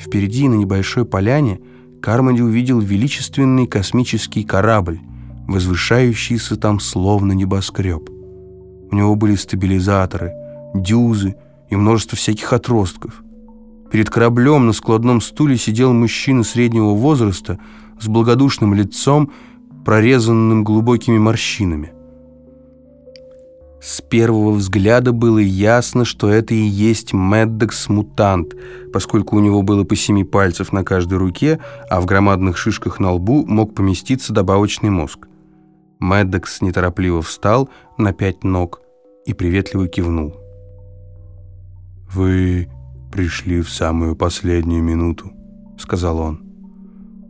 Впереди на небольшой поляне Кармоди увидел величественный космический корабль, возвышающийся там словно небоскреб. У него были стабилизаторы, дюзы и множество всяких отростков. Перед кораблем на складном стуле сидел мужчина среднего возраста с благодушным лицом, прорезанным глубокими морщинами. С первого взгляда было ясно, что это и есть Меддекс-мутант, поскольку у него было по семи пальцев на каждой руке, а в громадных шишках на лбу мог поместиться добавочный мозг. Меддекс неторопливо встал на пять ног и приветливо кивнул. «Вы пришли в самую последнюю минуту», — сказал он.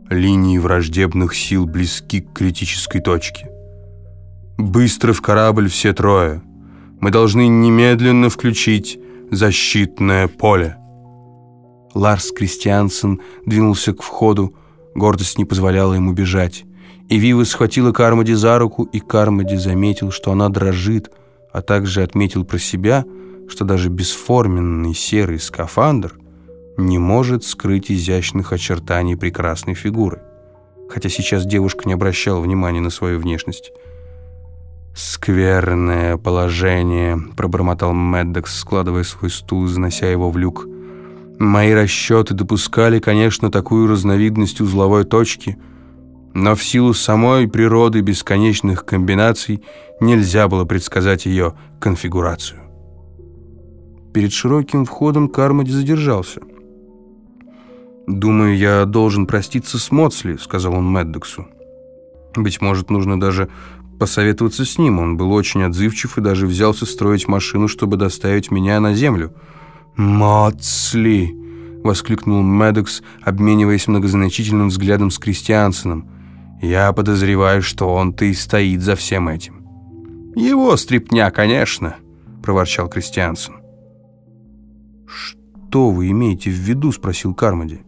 «Линии враждебных сил близки к критической точке. Быстро в корабль все трое. Мы должны немедленно включить защитное поле. Ларс Кристиансен двинулся к входу. Гордость не позволяла ему бежать. И Вива схватила Кармоди за руку, и Кармоди заметил, что она дрожит, а также отметил про себя, что даже бесформенный серый скафандр не может скрыть изящных очертаний прекрасной фигуры. Хотя сейчас девушка не обращала внимания на свою внешность. «Скверное положение», — пробормотал Мэддокс, складывая свой стул и занося его в люк. «Мои расчеты допускали, конечно, такую разновидность узловой точки, но в силу самой природы бесконечных комбинаций нельзя было предсказать ее конфигурацию». Перед широким входом Кармоди задержался. «Думаю, я должен проститься с Моцли», — сказал он Мэддоксу. «Быть может, нужно даже посоветоваться с ним. Он был очень отзывчив и даже взялся строить машину, чтобы доставить меня на землю. «Моцли!» — воскликнул Медокс, обмениваясь многозначительным взглядом с Кристиансеном. «Я подозреваю, что он-то и стоит за всем этим». «Его стрипня, конечно!» — проворчал Кристиансен. «Что вы имеете в виду?» — спросил Кармоди.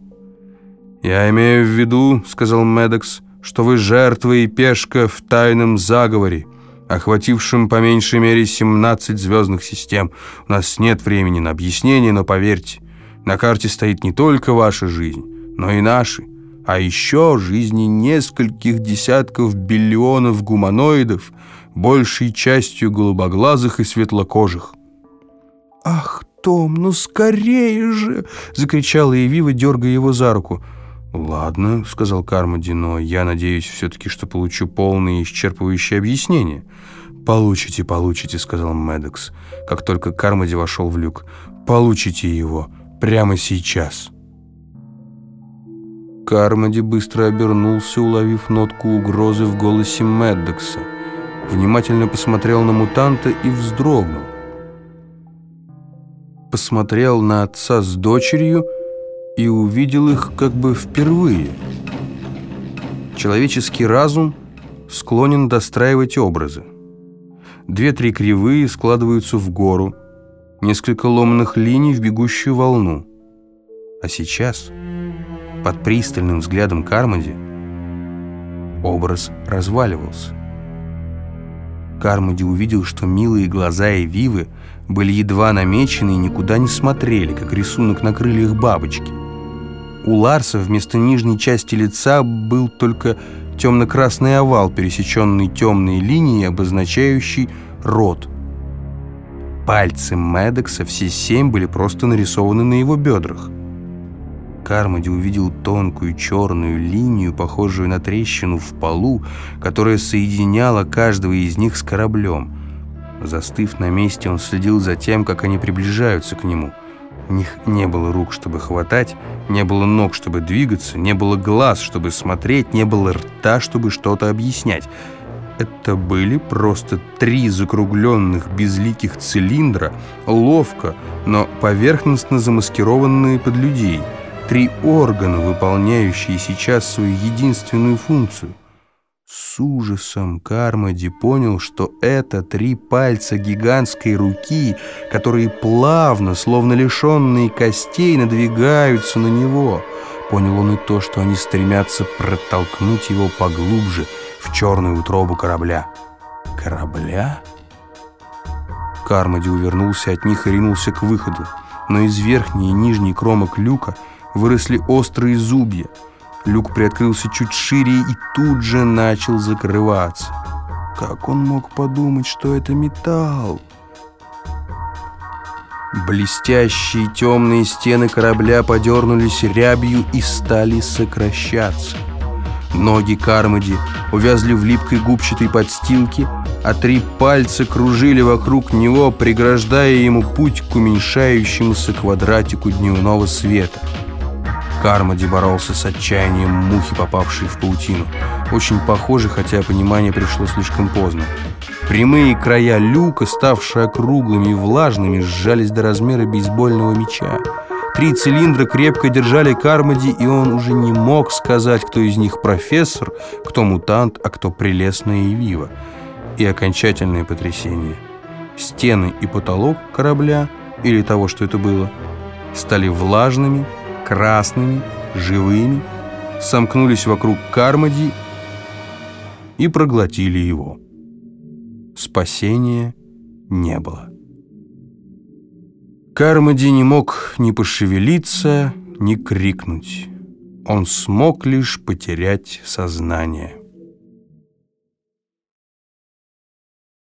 «Я имею в виду, — сказал Медокс, — что вы жертва и пешка в тайном заговоре, охватившем по меньшей мере 17 звездных систем. У нас нет времени на объяснение, но поверьте, на карте стоит не только ваша жизнь, но и наши, а еще жизни нескольких десятков биллионов гуманоидов, большей частью голубоглазых и светлокожих. «Ах, Том, ну скорее же!» — закричала Евива, дергая его за руку — «Ладно», — сказал Кармоди, «но я надеюсь все-таки, что получу полное и исчерпывающее объяснение». «Получите, получите», — сказал Медекс, как только Кармоди вошел в люк. «Получите его прямо сейчас». Кармоди быстро обернулся, уловив нотку угрозы в голосе Меддекса. Внимательно посмотрел на мутанта и вздрогнул. Посмотрел на отца с дочерью и увидел их как бы впервые. Человеческий разум склонен достраивать образы. Две-три кривые складываются в гору, несколько ломаных линий в бегущую волну. А сейчас, под пристальным взглядом Кармоди, образ разваливался. Кармоди увидел, что милые глаза и вивы были едва намечены и никуда не смотрели, как рисунок на крыльях бабочки. У Ларса вместо нижней части лица был только темно-красный овал, пересеченный темной линией, обозначающий рот. Пальцы Медекса, все семь, были просто нарисованы на его бедрах. Кармоди увидел тонкую черную линию, похожую на трещину в полу, которая соединяла каждого из них с кораблем. Застыв на месте, он следил за тем, как они приближаются к нему – у них не было рук, чтобы хватать, не было ног, чтобы двигаться, не было глаз, чтобы смотреть, не было рта, чтобы что-то объяснять. Это были просто три закругленных безликих цилиндра, ловко, но поверхностно замаскированные под людей. Три органа, выполняющие сейчас свою единственную функцию – с ужасом Кармоди понял, что это три пальца гигантской руки, которые плавно, словно лишенные костей, надвигаются на него. Понял он и то, что они стремятся протолкнуть его поглубже в черную утробу корабля. Корабля? Кармоди увернулся от них и ринулся к выходу, но из верхней и нижней кромок люка выросли острые зубья. Люк приоткрылся чуть шире и тут же начал закрываться. Как он мог подумать, что это металл? Блестящие темные стены корабля подернулись рябью и стали сокращаться. Ноги Кармоди увязли в липкой губчатой подстилке, а три пальца кружили вокруг него, преграждая ему путь к уменьшающемуся квадратику дневного света. Кармоди боролся с отчаянием мухи, попавшей в паутину. Очень похоже, хотя понимание пришло слишком поздно. Прямые края люка, ставшие округлыми и влажными, сжались до размера бейсбольного мяча. Три цилиндра крепко держали Кармоди, и он уже не мог сказать, кто из них профессор, кто мутант, а кто прелестная Евива. И окончательное потрясение. Стены и потолок корабля, или того, что это было, стали влажными, красными, живыми, сомкнулись вокруг Кармоди и проглотили его. Спасения не было. Кармоди не мог ни пошевелиться, ни крикнуть. Он смог лишь потерять сознание.